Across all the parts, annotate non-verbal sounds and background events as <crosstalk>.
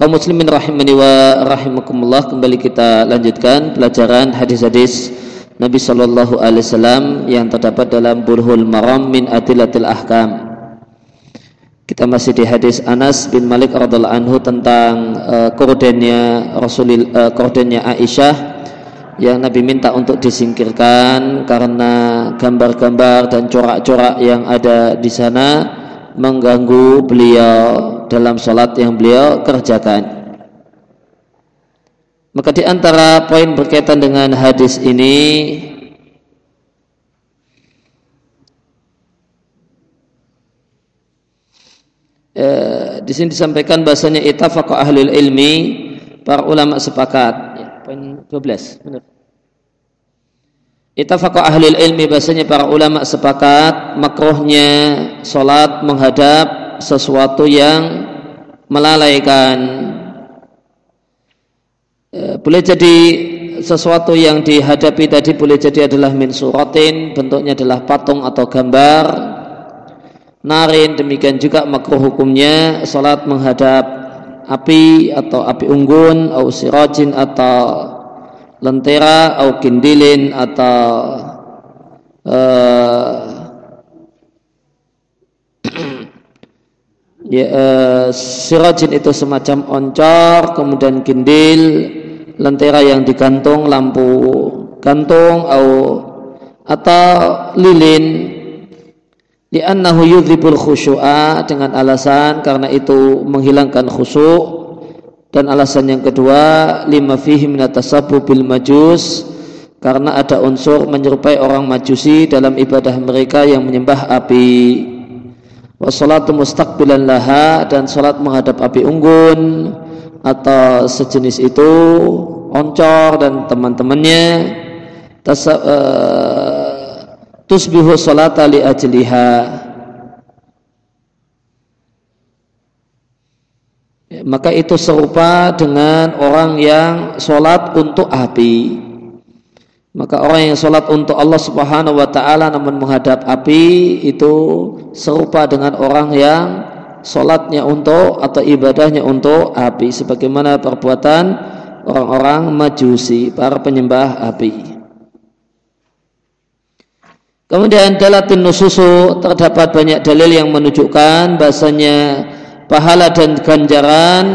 Kaum muslimin rahimani wa rahimakumullah kembali kita lanjutkan pelajaran hadis-hadis Nabi Shallallahu Alaihi Wasallam yang terdapat dalam Burhul Maram min Adilatil Ahkam. Kita masih di hadis Anas bin Malik radhiallahu anhu tentang uh, kordennya Rasulil uh, kordennya Aisyah yang Nabi minta untuk disingkirkan karena gambar-gambar dan corak-corak yang ada di sana mengganggu beliau dalam sholat yang beliau kerjakan. Maka di antara poin berkaitan dengan hadis ini eh, di sini disampaikan bahasanya itafaqah ahlul ilmi para ulama sepakat. Ya, poin 12, benar. Itafaqah ahli ilmi bahasanya para ulama sepakat makruhnya solat menghadap sesuatu yang melalaikan. E, boleh jadi sesuatu yang dihadapi tadi boleh jadi adalah min suratin bentuknya adalah patung atau gambar. Narin demikian juga makruh hukumnya solat menghadap api atau api unggun atau sirajin atau lentera atau kindilin atau uh, <clears throat> ya, uh, sirajin itu semacam oncor kemudian kindil lentera yang digantung lampu gantung atau atau lilin. Li'annahu yudhibul khusyu'a dengan alasan karena itu menghilangkan khusyuk dan alasan yang kedua lima fihi minatasabu bil majus karena ada unsur menyerupai orang majusi dalam ibadah mereka yang menyembah api. Wassalatu mustaqbilan laha dan salat menghadap api unggun atau sejenis itu oncor dan teman-temannya. Uh, tusbihu salata li ajliha maka itu serupa dengan orang yang sholat untuk api. Maka orang yang sholat untuk Allah subhanahu wa ta'ala namun menghadap api itu serupa dengan orang yang sholatnya untuk atau ibadahnya untuk api. Sebagaimana perbuatan orang-orang majusi para penyembah api. Kemudian dalatin nususu terdapat banyak dalil yang menunjukkan bahasanya pahala dan ganjaran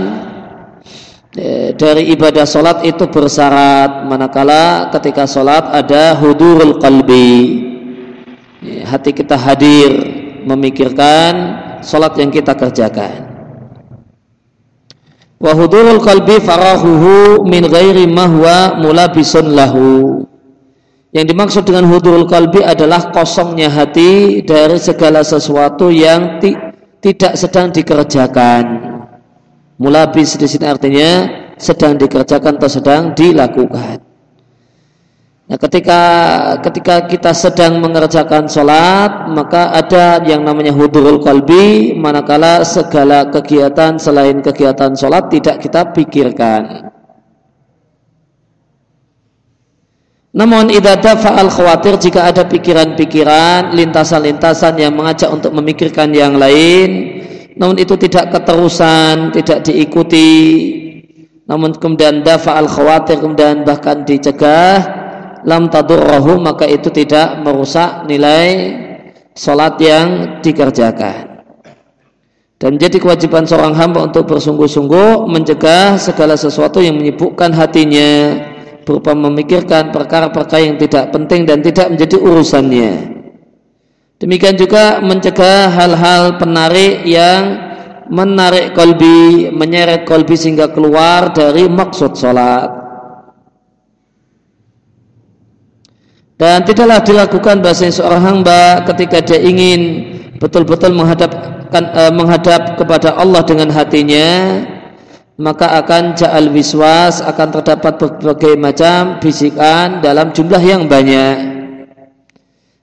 eh, dari ibadah solat itu bersyarat manakala ketika solat ada hudurul qalbi. Eh, hati kita hadir memikirkan solat yang kita kerjakan. Wa hudurul qalbi farahuhu min ghairi mahwa mulabisun lahu. Yang dimaksud dengan hudurul qalbi adalah kosongnya hati dari segala sesuatu yang tidak sedang dikerjakan. Mulabis di sini artinya sedang dikerjakan atau sedang dilakukan. Nah, ketika ketika kita sedang mengerjakan sholat, maka ada yang namanya hudurul kalbi, manakala segala kegiatan selain kegiatan sholat tidak kita pikirkan. Namun idada faal khawatir jika ada pikiran-pikiran, lintasan-lintasan yang mengajak untuk memikirkan yang lain, namun itu tidak keterusan, tidak diikuti, namun kemudian dafa al khawatir kemudian bahkan dicegah, lam tadurrahu maka itu tidak merusak nilai solat yang dikerjakan. Dan menjadi kewajiban seorang hamba untuk bersungguh-sungguh mencegah segala sesuatu yang menyibukkan hatinya berupa memikirkan perkara-perkara yang tidak penting dan tidak menjadi urusannya. Demikian juga mencegah hal-hal penarik yang menarik kolbi, menyeret kolbi sehingga keluar dari maksud sholat. Dan tidaklah dilakukan bahasa seorang hamba ketika dia ingin betul-betul menghadapkan eh, menghadap kepada Allah dengan hatinya maka akan ja'al wiswas akan terdapat berbagai macam bisikan dalam jumlah yang banyak.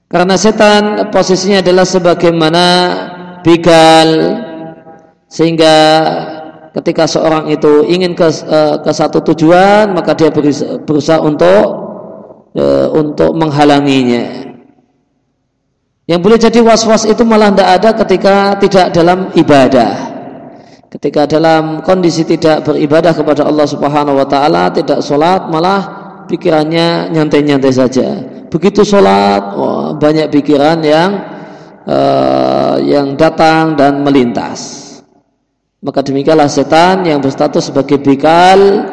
Karena setan posisinya adalah sebagaimana begal sehingga ketika seorang itu ingin ke, eh, ke satu tujuan maka dia berusaha untuk eh, untuk menghalanginya. Yang boleh jadi was-was itu malah tidak ada ketika tidak dalam ibadah ketika dalam kondisi tidak beribadah kepada Allah Subhanahu wa taala, tidak sholat, malah pikirannya nyantai-nyantai saja. Begitu sholat, oh, banyak pikiran yang uh, yang datang dan melintas. Maka demikianlah setan yang berstatus sebagai bikal,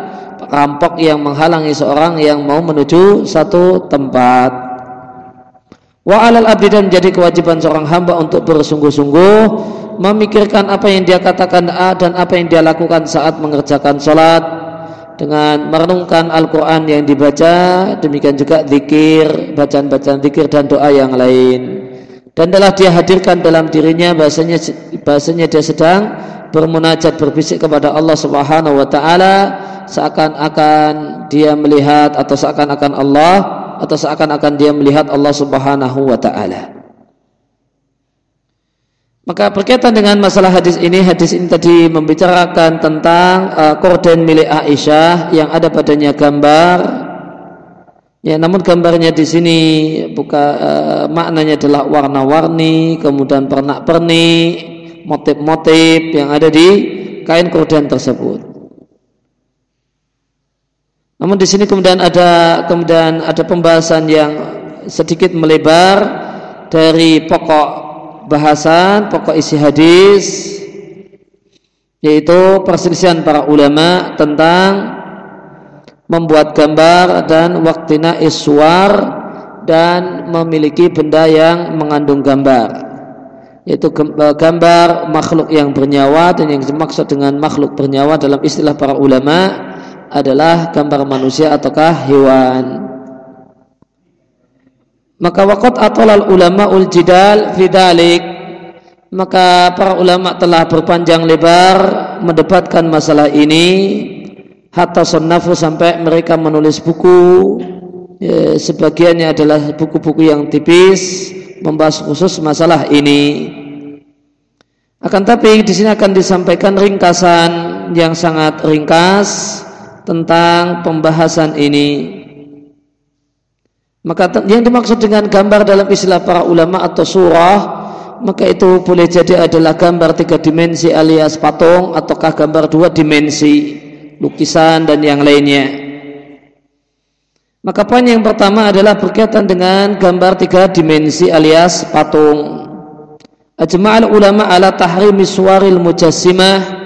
rampok yang menghalangi seorang yang mau menuju satu tempat. Wa alal abdi dan menjadi kewajiban seorang hamba untuk bersungguh-sungguh memikirkan apa yang dia katakan A dan apa yang dia lakukan saat mengerjakan sholat dengan merenungkan Al-Quran yang dibaca demikian juga zikir bacaan-bacaan zikir dan doa yang lain dan telah dia hadirkan dalam dirinya bahasanya bahasanya dia sedang bermunajat berbisik kepada Allah Subhanahu wa taala seakan-akan dia melihat atau seakan-akan Allah atau seakan-akan dia melihat Allah Subhanahu wa taala. Maka berkaitan dengan masalah hadis ini, hadis ini tadi membicarakan tentang uh, korden milik Aisyah yang ada padanya gambar. Ya, namun gambarnya di sini bukan uh, maknanya adalah warna-warni, kemudian pernak-pernik, motif-motif yang ada di kain korden tersebut. Namun di sini kemudian ada kemudian ada pembahasan yang sedikit melebar dari pokok bahasan, pokok isi hadis yaitu perselisihan para ulama tentang membuat gambar dan waktina iswar dan memiliki benda yang mengandung gambar. Yaitu gambar makhluk yang bernyawa dan yang dimaksud dengan makhluk bernyawa dalam istilah para ulama adalah gambar manusia ataukah hewan maka waqat atolal ulama ul jidal fidalik maka para ulama telah berpanjang lebar mendebatkan masalah ini. Hatta sunnafu sampai mereka menulis buku. Ya, sebagiannya adalah buku-buku yang tipis membahas khusus masalah ini. Akan tapi di sini akan disampaikan ringkasan yang sangat ringkas tentang pembahasan ini. Maka yang dimaksud dengan gambar dalam istilah para ulama atau surah maka itu boleh jadi adalah gambar tiga dimensi alias patung ataukah gambar dua dimensi lukisan dan yang lainnya. Maka poin yang pertama adalah berkaitan dengan gambar tiga dimensi alias patung. Ajma'al ulama ala tahrimi suwaril mujassimah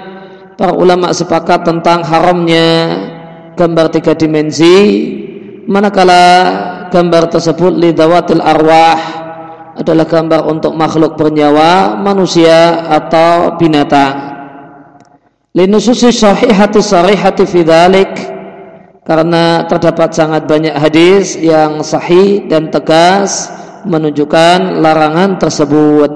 para ulama sepakat tentang haramnya gambar tiga dimensi manakala gambar tersebut lidawatil arwah adalah gambar untuk makhluk bernyawa manusia atau binatang. Linususi sahihati sarihati fidalik karena terdapat sangat banyak hadis yang sahih dan tegas menunjukkan larangan tersebut.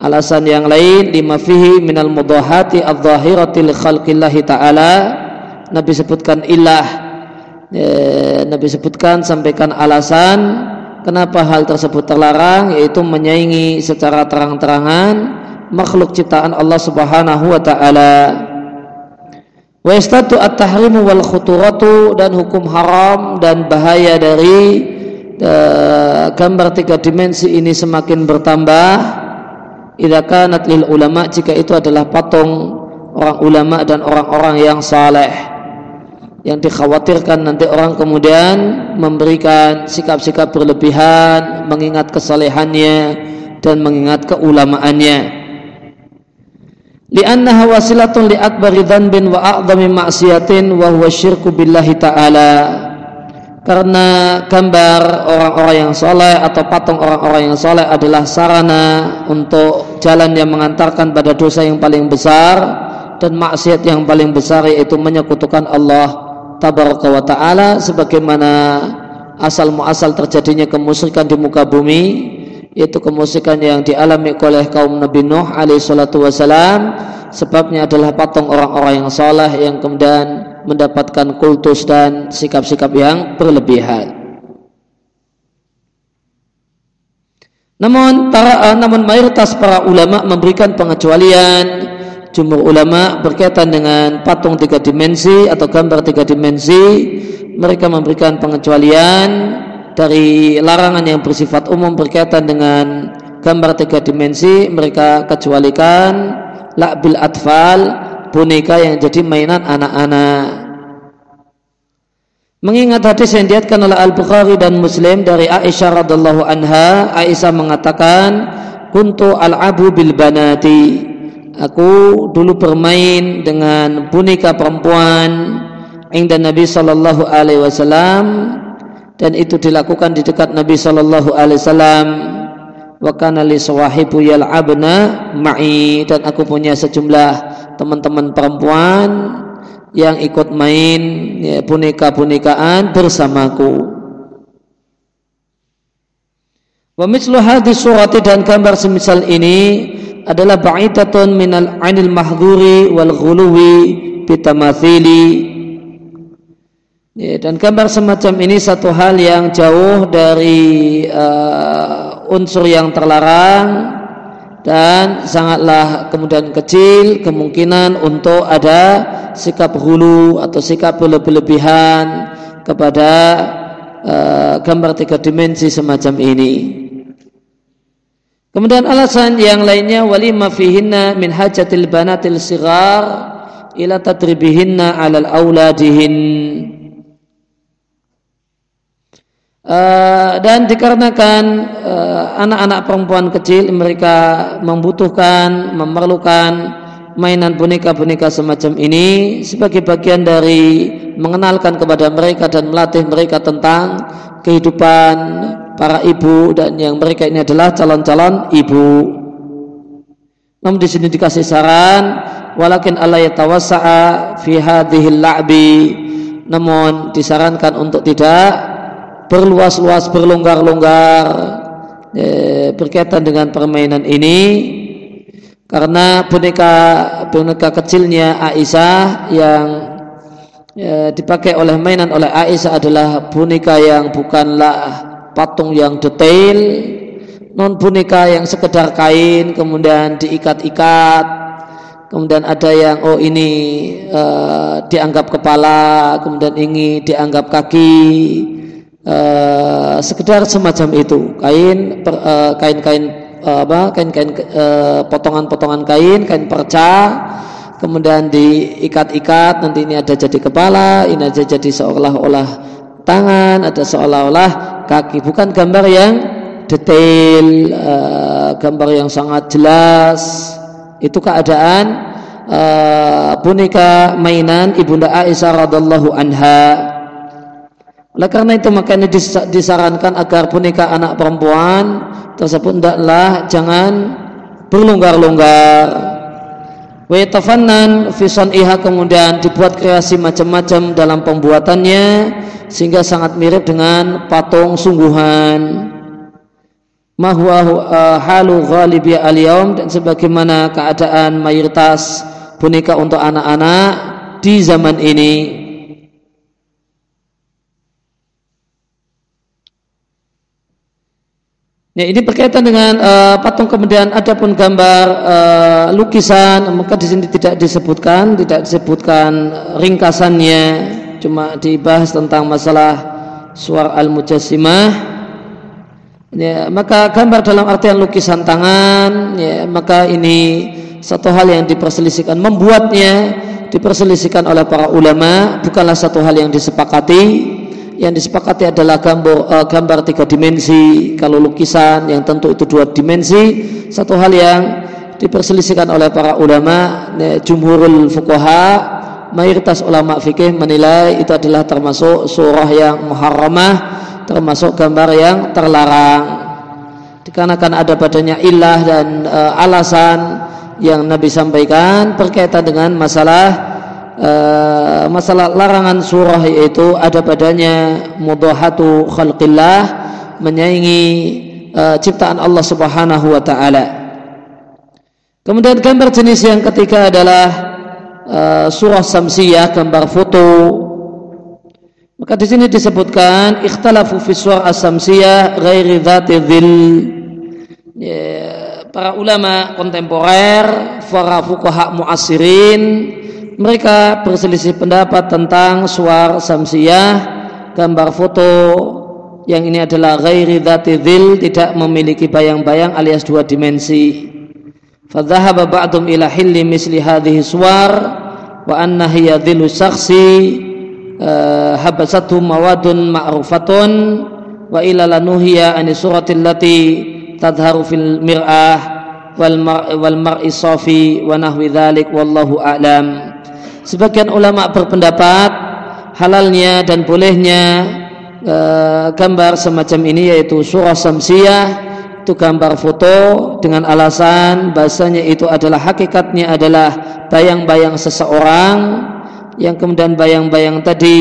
Alasan yang lain lima fihi minal mudahati adh-dhahirati li khalqillahi ta'ala Nabi sebutkan ilah e, Nabi sebutkan sampaikan alasan kenapa hal tersebut terlarang yaitu menyaingi secara terang-terangan makhluk ciptaan Allah Subhanahu wa taala. Wa istatu at-tahrimu wal khuturatu dan hukum haram dan bahaya dari e, gambar tiga dimensi ini semakin bertambah idza kanat lil ulama jika itu adalah patung orang ulama dan orang-orang yang saleh yang dikhawatirkan nanti orang kemudian memberikan sikap-sikap berlebihan mengingat kesalehannya dan mengingat keulamaannya. Li'annaha wasilatun li dhanbin wa a'zami ma'siyatin wa huwa syirku billahi ta'ala. Karena gambar orang-orang yang soleh atau patung orang-orang yang soleh adalah sarana untuk jalan yang mengantarkan pada dosa yang paling besar dan maksiat yang paling besar yaitu menyekutukan Allah tabaraka wa taala sebagaimana asal muasal terjadinya kemusyrikan di muka bumi yaitu kemusikan yang dialami oleh kaum Nabi Nuh alaihi salatu wasalam sebabnya adalah patung orang-orang yang soleh yang kemudian mendapatkan kultus dan sikap-sikap yang berlebihan. Namun para uh, namun mayoritas para ulama memberikan pengecualian jumhur ulama berkaitan dengan patung tiga dimensi atau gambar tiga dimensi. Mereka memberikan pengecualian dari larangan yang bersifat umum berkaitan dengan gambar tiga dimensi. Mereka kecualikan lakbil atfal boneka yang jadi mainan anak-anak. Mengingat hadis yang diatkan oleh Al-Bukhari dan Muslim dari Aisyah radhiallahu anha, Aisyah mengatakan, "Kuntu al-abu bil banati." Aku dulu bermain dengan boneka perempuan inda Nabi sallallahu alaihi wasallam dan itu dilakukan di dekat Nabi sallallahu alaihi wasallam. Wa kana li sawahibu yal'abna ma'i dan aku punya sejumlah teman-teman perempuan yang ikut main ya, boneka-bonekaan bersamaku. Wa mislu hadis surati dan gambar semisal ini adalah ba'idatun minal anil mahdhuri wal ghuluwi bitamathili ya, dan gambar semacam ini satu hal yang jauh dari uh, unsur yang terlarang dan sangatlah kemudian kecil kemungkinan untuk ada sikap hulu atau sikap berlebihan kepada uh, gambar tiga dimensi semacam ini. Kemudian alasan yang lainnya walima fihinna min hajatil banatil sigar ila tadribihinna alal auladihin. Uh, dan dikarenakan uh, anak-anak perempuan kecil mereka membutuhkan memerlukan mainan boneka-boneka semacam ini sebagai bagian dari mengenalkan kepada mereka dan melatih mereka tentang kehidupan para ibu dan yang mereka ini adalah calon-calon ibu. Namun di sini dikasih saran walakin Allah yatawassa'a fi hadhil la'bi namun disarankan untuk tidak berluas-luas berlonggar-longgar eh, berkaitan dengan permainan ini karena boneka boneka kecilnya Aisyah yang eh, dipakai oleh mainan oleh Aisyah adalah boneka yang bukanlah patung yang detail non boneka yang sekedar kain kemudian diikat-ikat kemudian ada yang oh ini uh, dianggap kepala kemudian ini dianggap kaki uh, sekedar semacam itu. Kain per, uh, kain-kain apa kain-kain potongan-potongan kain kain perca kemudian diikat-ikat nanti ini ada jadi kepala ini aja jadi seolah-olah tangan ada seolah-olah kaki bukan gambar yang detail uh, gambar yang sangat jelas itu keadaan uh, boneka mainan ibunda Aisyah radhiallahu anha oleh karena itu makanya disarankan agar boneka anak perempuan tersebut hendaklah jangan berlonggar-longgar. Wetafanan fison iha kemudian dibuat kreasi macam-macam dalam pembuatannya sehingga sangat mirip dengan patung sungguhan. Mahwa uh, halu ghalibiyah al dan sebagaimana keadaan mayoritas boneka untuk anak-anak di zaman ini. Ya, ini berkaitan dengan uh, patung kemudian ada pun gambar uh, lukisan maka di sini tidak disebutkan, tidak disebutkan ringkasannya, cuma dibahas tentang masalah suar al-mujassimah. Ya, maka gambar dalam artian lukisan tangan, ya, maka ini satu hal yang diperselisihkan membuatnya diperselisihkan oleh para ulama bukanlah satu hal yang disepakati yang disepakati adalah gambar, uh, gambar tiga dimensi kalau lukisan yang tentu itu dua dimensi. Satu hal yang diperselisihkan oleh para ulama jumhurul fuqaha mayoritas ulama fikih menilai itu adalah termasuk surah yang muharramah termasuk gambar yang terlarang. Dikarenakan ada padanya ilah dan uh, alasan yang Nabi sampaikan berkaitan dengan masalah uh, masalah larangan surah yaitu ada padanya mudahatu khalqillah menyaingi uh, ciptaan Allah Subhanahu wa taala. Kemudian gambar jenis yang ketiga adalah uh, surah samsiyah, gambar foto. Maka di sini disebutkan ikhtalafu fi surah as-samsiyah ghairi dzati dhil. Ya, para ulama kontemporer, para fuqaha muasirin, mereka berselisih pendapat tentang suar samsiyah, gambar foto yang ini adalah ghairi dzati dhil, tidak memiliki bayang-bayang alias dua dimensi. Fadhahaba ba'dum ila hilli misli hadhihi suwar wa anna hiya dhilu syakhsi uh, habasatu mawadun ma'rufatun wa ila lanuhiya ani suratil lati tadharu fil mir'ah wal mar'i safi wa nahwi dhalik wallahu a'lam. Sebagian ulama berpendapat halalnya dan bolehnya e, gambar semacam ini yaitu surah samsiyah itu gambar foto dengan alasan bahasanya itu adalah hakikatnya adalah bayang-bayang seseorang. Yang kemudian bayang-bayang tadi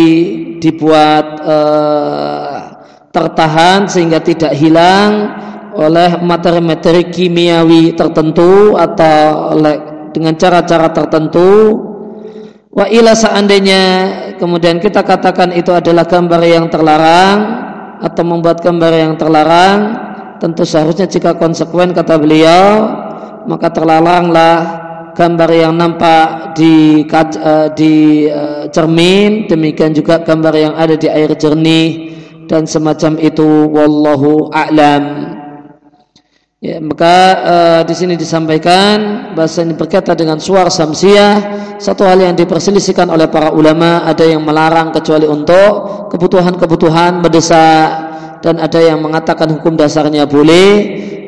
dibuat e, tertahan sehingga tidak hilang oleh materi-materi kimiawi tertentu atau oleh dengan cara-cara tertentu Wa ila seandainya kemudian kita katakan itu adalah gambar yang terlarang atau membuat gambar yang terlarang, tentu seharusnya jika konsekuen kata beliau, maka terlaranglah gambar yang nampak di uh, di uh, cermin, demikian juga gambar yang ada di air jernih dan semacam itu wallahu a'lam. Ya, maka uh, di sini disampaikan bahasa ini berkaitan dengan suar samsiah satu hal yang diperselisihkan oleh para ulama ada yang melarang kecuali untuk kebutuhan-kebutuhan mendesak dan ada yang mengatakan hukum dasarnya boleh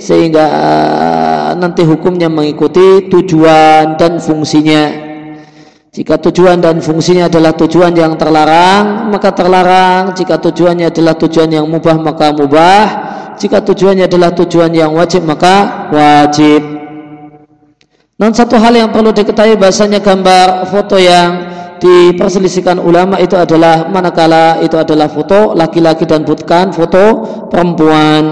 sehingga uh, nanti hukumnya mengikuti tujuan dan fungsinya. Jika tujuan dan fungsinya adalah tujuan yang terlarang maka terlarang. Jika tujuannya adalah tujuan yang mubah maka mubah jika tujuannya adalah tujuan yang wajib maka wajib. Dan satu hal yang perlu diketahui bahasanya gambar foto yang diperselisihkan ulama itu adalah manakala itu adalah foto laki-laki dan bukan foto perempuan.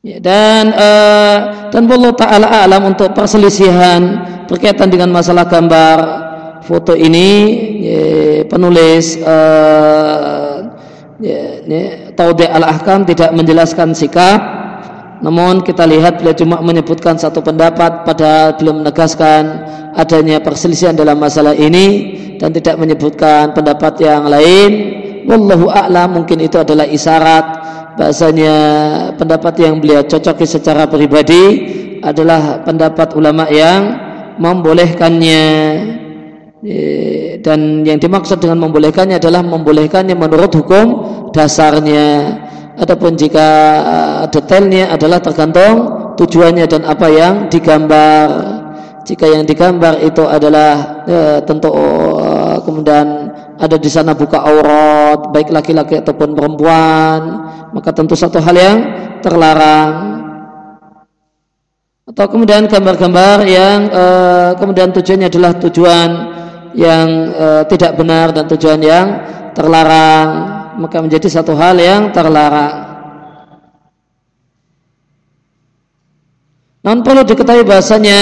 Ya, dan uh, dan Allah Taala alam untuk perselisihan berkaitan dengan masalah gambar foto ini ya, penulis uh, ya, ya, Taudi al-Ahkam tidak menjelaskan sikap. Namun kita lihat beliau cuma menyebutkan satu pendapat pada belum menegaskan adanya perselisihan dalam masalah ini dan tidak menyebutkan pendapat yang lain. Wallahu a'lam mungkin itu adalah isyarat. Bahasanya pendapat yang beliau cocoki secara pribadi adalah pendapat ulama yang membolehkannya dan yang dimaksud dengan membolehkannya adalah membolehkannya menurut hukum dasarnya. Adapun jika uh, detailnya adalah tergantung tujuannya dan apa yang digambar. Jika yang digambar itu adalah ya, tentu uh, kemudian ada di sana buka aurat baik laki-laki ataupun perempuan maka tentu satu hal yang terlarang. Atau kemudian gambar-gambar yang uh, kemudian tujuannya adalah tujuan yang e, tidak benar dan tujuan yang terlarang maka menjadi satu hal yang terlarang. Namun perlu diketahui bahasanya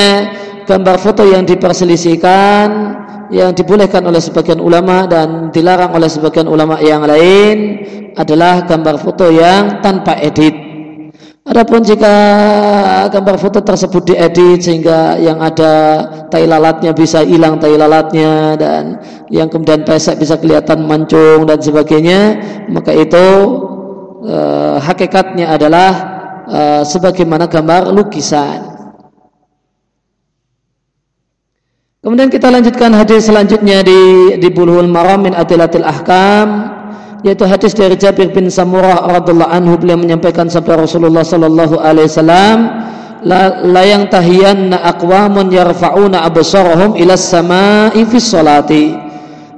gambar foto yang diperselisihkan yang dibolehkan oleh sebagian ulama dan dilarang oleh sebagian ulama yang lain adalah gambar foto yang tanpa edit. Adapun jika gambar foto tersebut diedit sehingga yang ada tai lalatnya bisa hilang tai lalatnya dan yang kemudian pesek bisa kelihatan mancung dan sebagainya, maka itu e, hakikatnya adalah e, sebagaimana gambar lukisan. Kemudian kita lanjutkan hadis selanjutnya di di Bulughul Maram min Atilatil Ahkam yaitu hadis dari Jabir bin Samurah radhiallahu anhu beliau menyampaikan sabda Rasulullah sallallahu alaihi wasallam la, la yang tahiyanna aqwamun yarfa'una absarahum ila samai fi sholati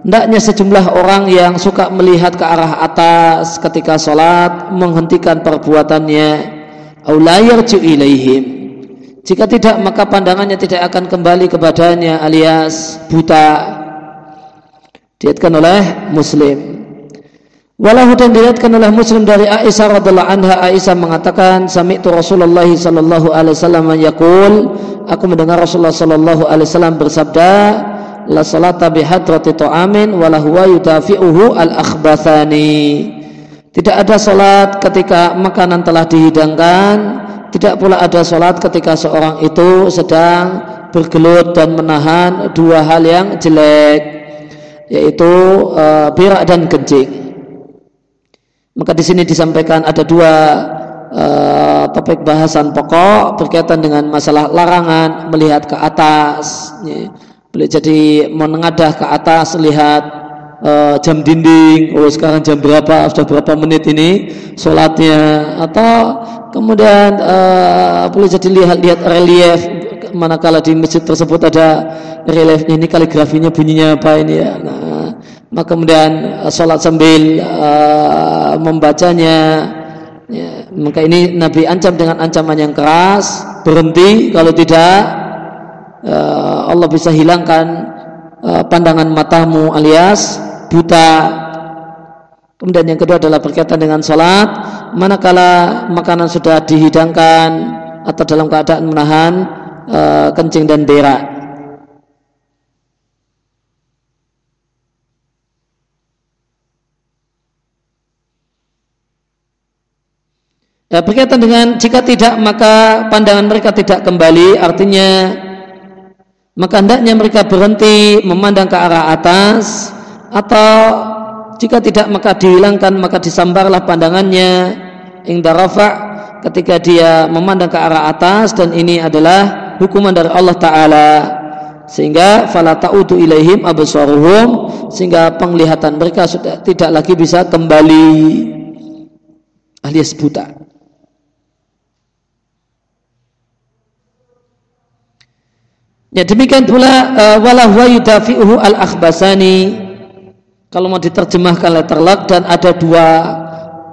hendaknya sejumlah orang yang suka melihat ke arah atas ketika sholat menghentikan perbuatannya au la ilaihim. Jika tidak maka pandangannya tidak akan kembali kepadanya alias buta. Diatkan oleh muslim Walahu dan dilihatkan oleh Muslim dari Aisyah radhiallahu anha Aisyah mengatakan sami'tu Rasulullah sallallahu alaihi wasallam yaqul aku mendengar Rasulullah sallallahu alaihi wasallam bersabda la salata bi hadrati ta'amin wa huwa al akhbathani tidak ada salat ketika makanan telah dihidangkan tidak pula ada salat ketika seorang itu sedang bergelut dan menahan dua hal yang jelek yaitu uh, birak dan kencing maka di sini disampaikan ada dua uh, topik bahasan pokok berkaitan dengan masalah larangan melihat ke atas. Ya. Boleh jadi menengadah ke atas lihat uh, jam dinding. Oh sekarang jam berapa? Sudah berapa menit ini sholatnya? Atau kemudian uh, boleh jadi lihat-lihat relief manakala di masjid tersebut ada reliefnya ini kaligrafinya bunyinya apa ini ya. Nah, maka kemudian uh, sholat sambil uh, membacanya. Ya, maka ini Nabi ancam dengan ancaman yang keras berhenti. Kalau tidak uh, Allah bisa hilangkan uh, pandangan matamu alias buta. Kemudian yang kedua adalah berkaitan dengan sholat. Manakala makanan sudah dihidangkan atau dalam keadaan menahan uh, kencing dan berak Ya, berkaitan dengan jika tidak maka pandangan mereka tidak kembali. Artinya maka hendaknya mereka berhenti memandang ke arah atas. Atau jika tidak maka dihilangkan maka disambarlah pandangannya. Ingda rafa ketika dia memandang ke arah atas. Dan ini adalah hukuman dari Allah taala. Sehingga fala ta'udu ilaihim absaruhum. Sehingga penglihatan mereka sudah tidak lagi bisa kembali. Alias buta Ya demikian pula uh, wala huwa yudafi'uhu al-akhbasani kalau mau diterjemahkan letterlock dan ada dua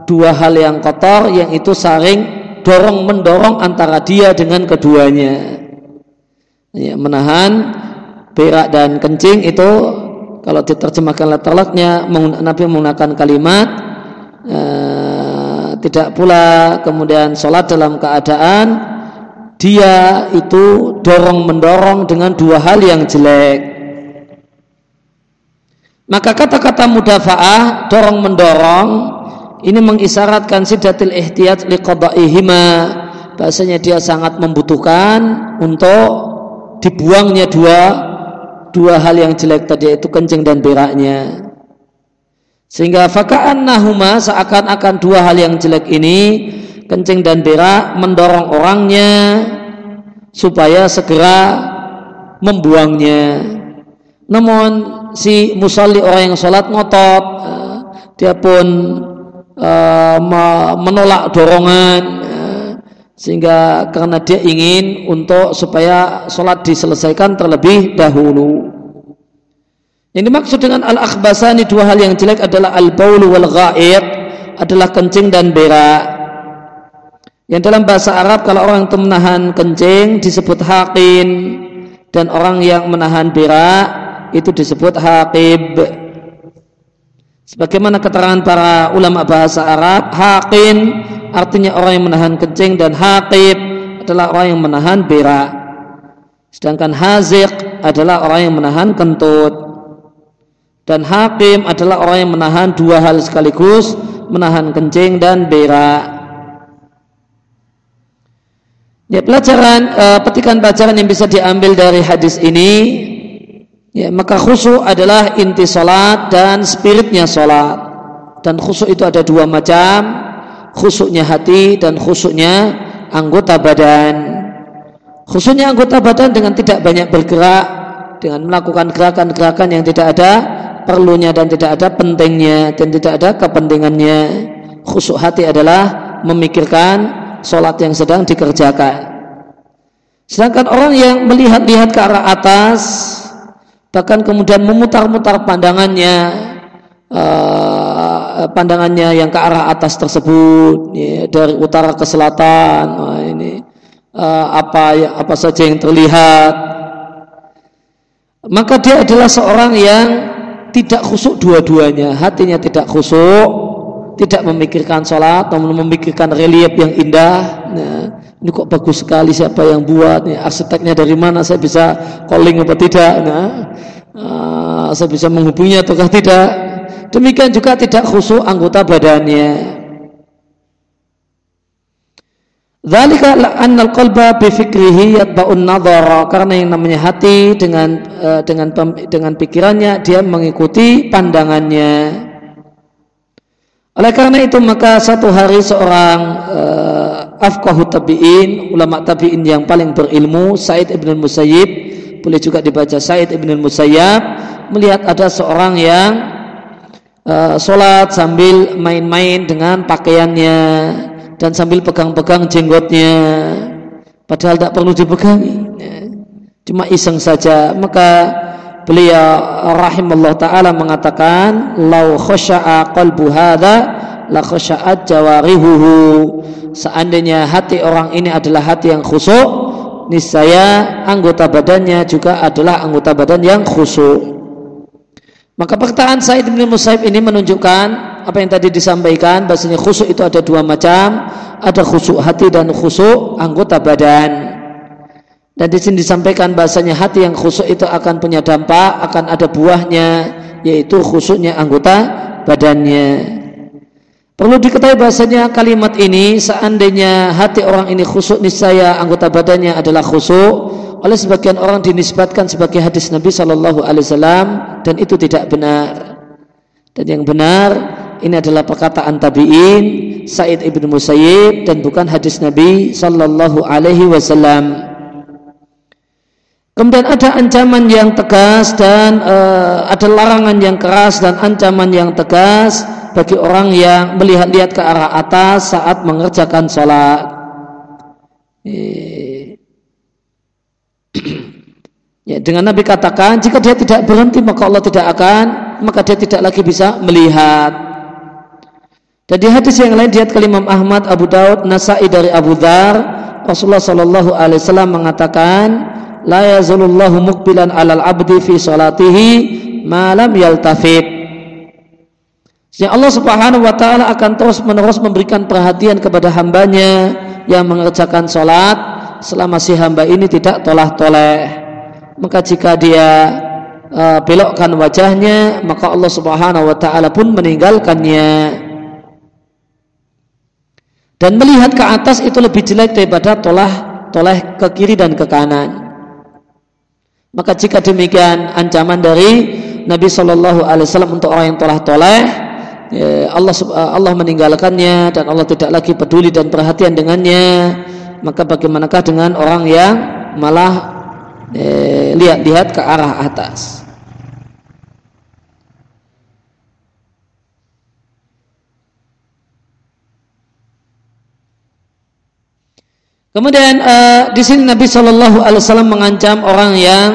dua hal yang kotor yang itu saring dorong mendorong antara dia dengan keduanya. Ya, menahan berak dan kencing itu kalau diterjemahkan letterlocknya Nabi menggunakan kalimat uh, tidak pula kemudian sholat dalam keadaan dia itu dorong mendorong dengan dua hal yang jelek. Maka kata-kata mudafaah dorong mendorong ini mengisyaratkan sidatil ihtiyat liqada'ihima bahasanya dia sangat membutuhkan untuk dibuangnya dua dua hal yang jelek tadi yaitu kencing dan beraknya sehingga fakaan nahuma seakan-akan dua hal yang jelek ini kencing dan berak mendorong orangnya supaya segera membuangnya. Namun si musalli orang yang sholat ngotot, eh, dia pun uh, menolak dorongan uh, sehingga karena dia ingin untuk supaya sholat diselesaikan terlebih dahulu. Yang dimaksud dengan al-akhbasani dua hal yang jelek adalah al-baulu wal ghaid adalah kencing dan berak. Yang dalam bahasa Arab kalau orang itu menahan kencing disebut hakim dan orang yang menahan berak itu disebut hakib. Sebagaimana keterangan para ulama bahasa Arab, hakim artinya orang yang menahan kencing dan hakib adalah orang yang menahan berak. Sedangkan haziq adalah orang yang menahan kentut. Dan hakim adalah orang yang menahan dua hal sekaligus, menahan kencing dan berak. Ya, pelajaran uh, petikan pelajaran yang bisa diambil dari hadis ini ya, maka khusyuk adalah inti salat dan spiritnya salat. Dan khusyuk itu ada dua macam, khusyuknya hati dan khusyuknya anggota badan. Khusyuknya anggota badan dengan tidak banyak bergerak, dengan melakukan gerakan-gerakan yang tidak ada perlunya dan tidak ada pentingnya dan tidak ada kepentingannya. Khusyuk hati adalah memikirkan sholat yang sedang dikerjakan. Sedangkan orang yang melihat-lihat ke arah atas, bahkan kemudian memutar-mutar pandangannya, uh, pandangannya yang ke arah atas tersebut, ya, dari utara ke selatan, ini uh, apa ya, apa saja yang terlihat, maka dia adalah seorang yang tidak khusuk dua-duanya, hatinya tidak khusuk, tidak memikirkan sholat namun memikirkan relief yang indah. Nah, ini kok bagus sekali siapa yang buat ya, arsiteknya dari mana saya bisa calling apa tidak nah, uh, saya bisa menghubunginya ataukah tidak. Demikian juga tidak khusyuk anggota badannya. Dzalika annal qalba bi fikrihi yatba'un nadhara. Karena yang namanya hati dengan uh, dengan dengan pikirannya dia mengikuti pandangannya. Oleh karena itu maka satu hari seorang uh, tabi'in, ulama tabi'in yang paling berilmu, Said ibn Musayyib, boleh juga dibaca Said ibn Musayyab, melihat ada seorang yang uh, sholat sambil main-main dengan pakaiannya dan sambil pegang-pegang jenggotnya, padahal tak perlu dipegangi, cuma iseng saja. Maka beliau rahimallahu taala mengatakan lau khasya'a qalbu hadza la khasya'at jawarihuhu. Seandainya hati orang ini adalah hati yang khusyuk niscaya anggota badannya juga adalah anggota badan yang khusyuk maka perkataan Said bin Musaib ini menunjukkan apa yang tadi disampaikan bahasanya khusyuk itu ada dua macam. Ada khusyuk hati dan khusyuk anggota badan dan di sini disampaikan bahasanya hati yang khusyuk itu akan punya dampak, akan ada buahnya, yaitu khusyuknya anggota badannya. Perlu diketahui bahasanya kalimat ini seandainya hati orang ini khusyuk niscaya anggota badannya adalah khusyuk oleh sebagian orang dinisbatkan sebagai hadis Nabi Shallallahu Alaihi Wasallam dan itu tidak benar. Dan yang benar ini adalah perkataan tabiin Said ibnu Musayyib dan bukan hadis Nabi Shallallahu Alaihi Wasallam. Kemudian ada ancaman yang tegas dan uh, ada larangan yang keras dan ancaman yang tegas bagi orang yang melihat-lihat ke arah atas saat mengerjakan sholat. Eh. <clears throat> ya, dengan Nabi katakan jika dia tidak berhenti maka Allah tidak akan maka dia tidak lagi bisa melihat. Dan di hadis yang lain diat Imam Ahmad, Abu Daud, Nasai dari Abu Dhar, Rasulullah Shallallahu Alaihi Wasallam mengatakan, la yazulullahu mukbilan alal abdi fi salatihi malam yaltafit. Ya Allah subhanahu wa ta'ala akan terus menerus memberikan perhatian kepada hambanya yang mengerjakan sholat selama si hamba ini tidak tolah toleh maka jika dia uh, belokkan wajahnya maka Allah subhanahu wa ta'ala pun meninggalkannya. Dan melihat ke atas itu lebih jelek daripada tolah toleh ke kiri dan ke kanan maka jika demikian ancaman dari Nabi Shallallahu Alaihi Wasallam untuk orang yang telah toleh, ya, Allah Allah meninggalkannya dan Allah tidak lagi peduli dan perhatian dengannya. Maka bagaimanakah dengan orang yang malah eh, lihat-lihat ke arah atas? Kemudian uh, di sini Nabi Shallallahu Alaihi Wasallam mengancam orang yang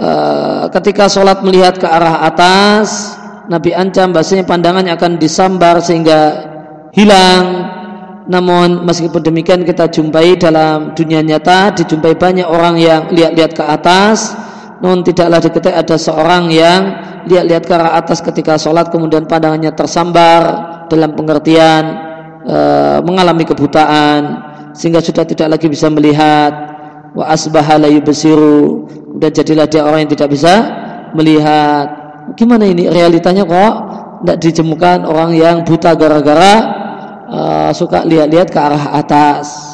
uh, ketika sholat melihat ke arah atas, Nabi ancam bahasanya pandangannya akan disambar sehingga hilang. Namun meskipun demikian kita jumpai dalam dunia nyata dijumpai banyak orang yang lihat-lihat ke atas. Namun tidaklah diketahui ada seorang yang lihat-lihat ke arah atas ketika sholat kemudian pandangannya tersambar dalam pengertian uh, mengalami kebutaan sehingga sudah tidak lagi bisa melihat. Wa asbaha la yubsiru. Dan jadilah dia orang yang tidak bisa melihat. Gimana ini? Realitanya kok tidak dijemukkan orang yang buta gara-gara uh, suka lihat-lihat ke arah atas.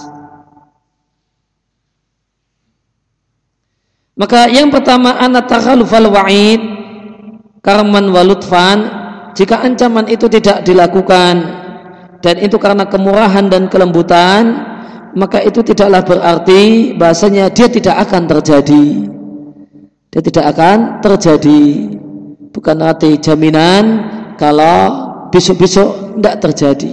Maka yang pertama anak takhalufal wa'id karman walutfan jika ancaman itu tidak dilakukan dan itu karena kemurahan dan kelembutan maka itu tidaklah berarti bahasanya dia tidak akan terjadi. Dia tidak akan terjadi. Bukan arti jaminan kalau besok-besok tidak terjadi.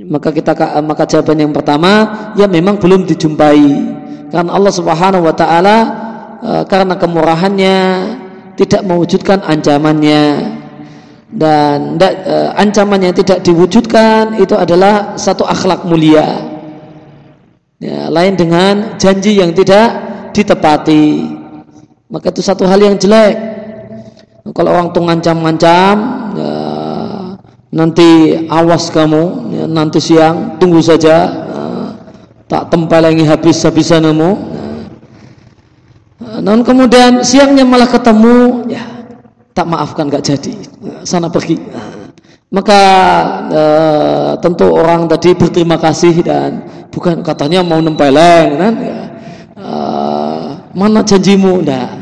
Maka kita maka jawaban yang pertama ya memang belum dijumpai. Karena Allah Subhanahu wa taala e, karena kemurahannya tidak mewujudkan ancamannya dan e, ancaman yang tidak diwujudkan itu adalah satu akhlak mulia. Ya, lain dengan janji yang tidak ditepati. Maka itu satu hal yang jelek. Kalau orang tuh ngancam-ngancam ya, nanti awas kamu ya, nanti siang tunggu saja uh, tak tempelengi habis-habisanmu uh, non kemudian siangnya malah ketemu ya tak maafkan gak jadi sana pergi. Maka uh, tentu orang tadi berterima kasih dan bukan katanya mau nempeleng kan? Uh, mana janjimu? Nah,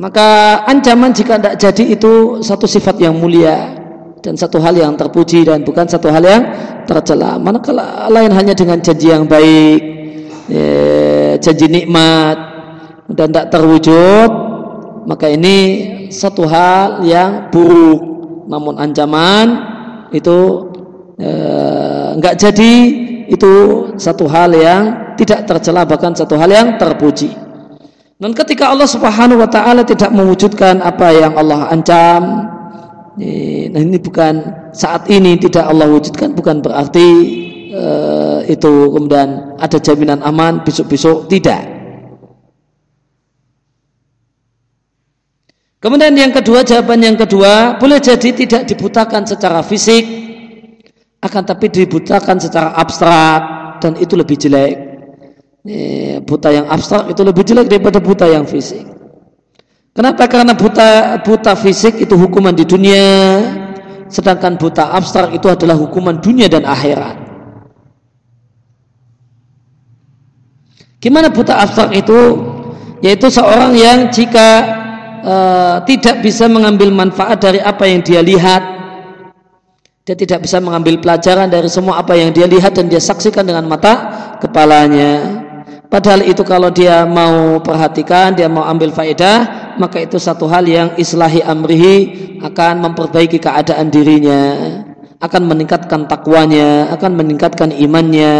maka ancaman jika tidak jadi itu satu sifat yang mulia dan satu hal yang terpuji dan bukan satu hal yang tercela. Manakala lain hanya dengan janji yang baik, ya, janji nikmat dan tidak terwujud, maka ini satu hal yang buruk. Namun ancaman itu enggak eh, jadi itu satu hal yang tidak tercela bahkan satu hal yang terpuji. Dan ketika Allah Subhanahu wa taala tidak mewujudkan apa yang Allah ancam, nah ini bukan saat ini tidak Allah wujudkan bukan berarti uh, itu kemudian ada jaminan aman besok-besok tidak. Kemudian yang kedua jawaban yang kedua boleh jadi tidak dibutakan secara fisik akan tapi dibutakan secara abstrak dan itu lebih jelek buta yang abstrak itu lebih jelek daripada buta yang fisik. Kenapa? Karena buta buta fisik itu hukuman di dunia, sedangkan buta abstrak itu adalah hukuman dunia dan akhirat. Gimana buta abstrak itu? Yaitu seorang yang jika uh, tidak bisa mengambil manfaat dari apa yang dia lihat, dia tidak bisa mengambil pelajaran dari semua apa yang dia lihat dan dia saksikan dengan mata kepalanya. Padahal itu kalau dia mau perhatikan, dia mau ambil faedah, maka itu satu hal yang islahi amrihi akan memperbaiki keadaan dirinya, akan meningkatkan takwanya, akan meningkatkan imannya,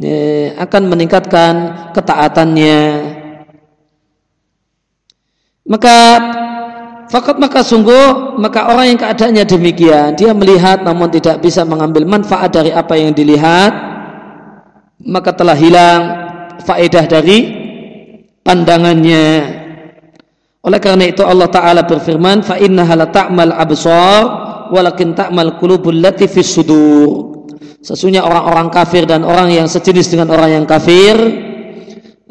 ya, akan meningkatkan ketaatannya. Maka fakat maka sungguh maka orang yang keadaannya demikian, dia melihat namun tidak bisa mengambil manfaat dari apa yang dilihat, maka telah hilang faedah dari pandangannya. Oleh karena itu Allah Taala berfirman, "Fa innaha la ta'mal absar walakin ta'mal qulubul lati sudur." Sesungguhnya orang-orang kafir dan orang yang sejenis dengan orang yang kafir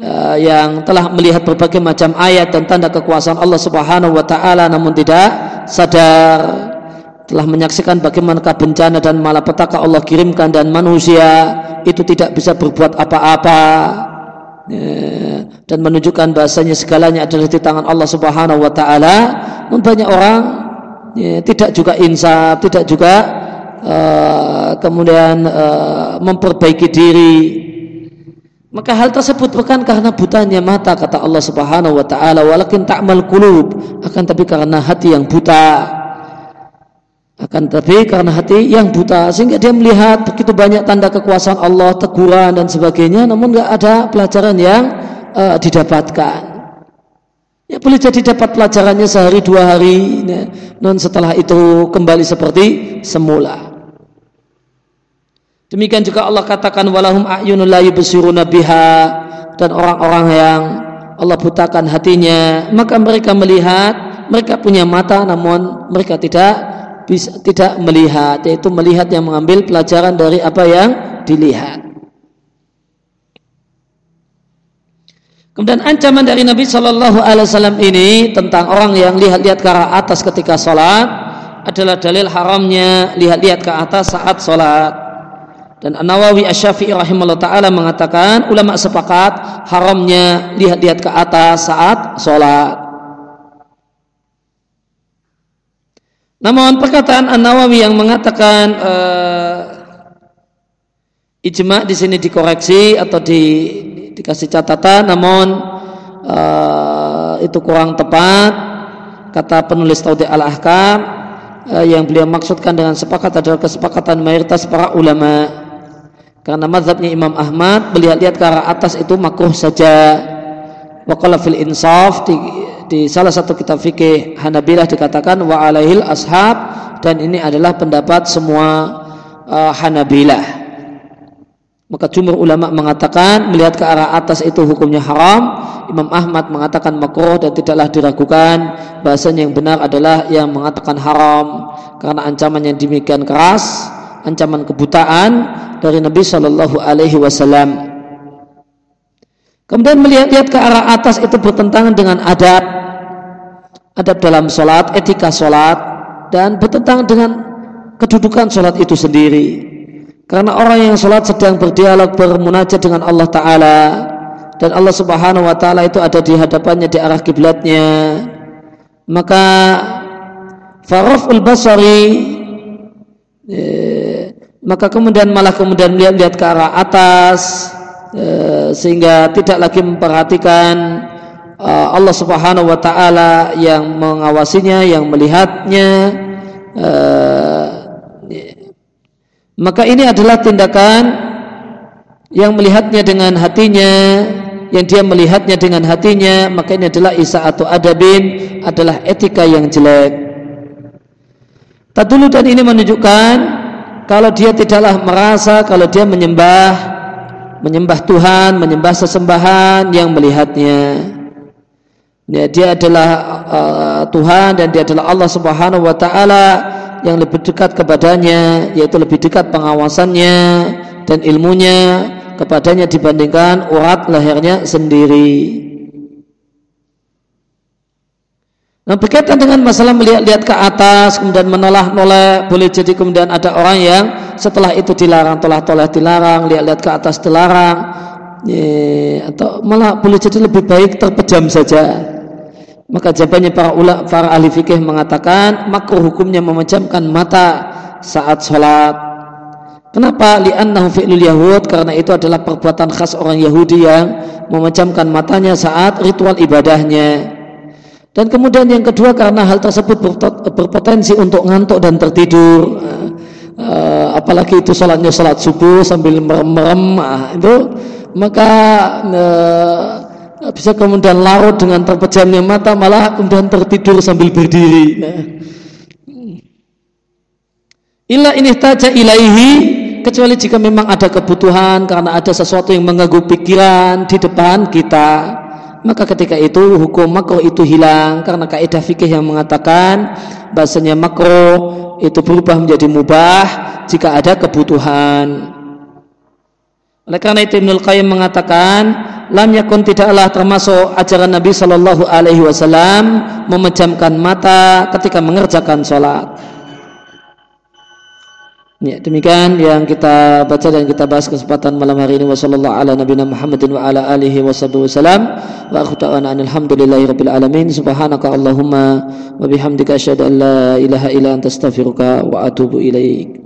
uh, yang telah melihat berbagai macam ayat dan tanda kekuasaan Allah Subhanahu wa taala namun tidak sadar telah menyaksikan bagaimana bencana dan malapetaka Allah kirimkan dan manusia itu tidak bisa berbuat apa-apa ya, dan menunjukkan bahasanya segalanya adalah di tangan Allah Subhanahu wa taala. Banyak orang ya, tidak juga insaf, tidak juga uh, kemudian uh, memperbaiki diri. Maka hal tersebut bukan karena butanya mata kata Allah Subhanahu wa taala, walakin ta'mal qulub, akan tapi karena hati yang buta akan tapi karena hati yang buta sehingga dia melihat begitu banyak tanda kekuasaan Allah, teguran dan sebagainya, namun nggak ada pelajaran yang uh, didapatkan. Ya boleh jadi dapat pelajarannya sehari dua hari, ya. non setelah itu kembali seperti semula. Demikian juga Allah katakan walahum a'yunul la yubsiruna biha dan orang-orang yang Allah butakan hatinya, maka mereka melihat, mereka punya mata namun mereka tidak bisa tidak melihat yaitu melihat yang mengambil pelajaran dari apa yang dilihat. Kemudian ancaman dari Nabi Shallallahu Alaihi Wasallam ini tentang orang yang lihat-lihat ke arah atas ketika sholat adalah dalil haramnya lihat-lihat ke atas saat sholat. Dan An Nawawi Asy-Syafi'i rahimahullah taala mengatakan ulama sepakat haramnya lihat-lihat ke atas saat sholat. Namun perkataan An Nawawi yang mengatakan uh, ijma di sini dikoreksi atau di, dikasih catatan, namun uh, itu kurang tepat. Kata penulis Taudi al Ahkam uh, yang beliau maksudkan dengan sepakat adalah kesepakatan mayoritas para ulama. Karena mazhabnya Imam Ahmad melihat-lihat ke arah atas itu makruh saja. Waqala fil insaf di, di salah satu kitab fikih Hanabilah dikatakan wa alaihil ashab dan ini adalah pendapat semua uh, Hanabilah. Maka jumhur ulama mengatakan melihat ke arah atas itu hukumnya haram. Imam Ahmad mengatakan makruh dan tidaklah diragukan bahasanya yang benar adalah yang mengatakan haram karena ancaman yang demikian keras, ancaman kebutaan dari Nabi Shallallahu Alaihi Wasallam. Kemudian melihat-lihat ke arah atas itu bertentangan dengan adab, adab dalam sholat, etika sholat, dan bertentangan dengan kedudukan sholat itu sendiri. Karena orang yang sholat sedang berdialog bermunajat dengan Allah Ta'ala dan Allah Subhanahu Wa Ta'ala itu ada di hadapannya di arah kiblatnya maka faraful basari eh, maka kemudian malah kemudian melihat-lihat ke arah atas eh, sehingga tidak lagi memperhatikan eh, Allah Subhanahu Wa Ta'ala yang mengawasinya yang melihatnya eh, maka ini adalah tindakan yang melihatnya dengan hatinya yang dia melihatnya dengan hatinya maka ini adalah isa atau adabin adalah etika yang jelek tadulu dan ini menunjukkan kalau dia tidaklah merasa kalau dia menyembah menyembah Tuhan menyembah sesembahan yang melihatnya ya, dia adalah uh, Tuhan dan dia adalah Allah subhanahu wa ta'ala yang lebih dekat kepadanya yaitu lebih dekat pengawasannya dan ilmunya kepadanya dibandingkan urat lehernya sendiri. Nah berkaitan dengan masalah melihat-lihat ke atas kemudian menolak-nolak boleh jadi kemudian ada orang yang setelah itu dilarang tolak-tolak dilarang lihat-lihat ke atas dilarang ya, atau malah boleh jadi lebih baik terpejam saja maka jawabannya para ulama, para ahli fikih mengatakan makruh hukumnya memejamkan mata saat sholat. Kenapa? Li'annahu fi'lul Yahud karena itu adalah perbuatan khas orang Yahudi yang memejamkan matanya saat ritual ibadahnya. Dan kemudian yang kedua karena hal tersebut berpotensi untuk ngantuk dan tertidur. Uh, apalagi itu sholatnya sholat subuh sambil merem-merem uh, itu maka uh, bisa kemudian larut dengan terpejamnya mata malah kemudian tertidur sambil berdiri nah. illa ini taja ilaihi kecuali jika memang ada kebutuhan karena ada sesuatu yang mengganggu pikiran di depan kita maka ketika itu hukum makro itu hilang karena kaidah fikih yang mengatakan bahasanya makro itu berubah menjadi mubah jika ada kebutuhan oleh karena itu Ibnul Qayyim mengatakan lam yakun tidaklah termasuk ajaran Nabi Shallallahu Alaihi Wasallam memejamkan mata ketika mengerjakan sholat. Ya, demikian yang kita baca dan kita bahas kesempatan malam hari ini. Wasallallahu ala nabiyina Muhammadin wa ala alihi wasallam wa akhda'ana alhamdulillahi rabbil alamin. Subhanaka allahumma wa bihamdika asyhadu an la ilaha illa anta astaghfiruka wa atubu ilaik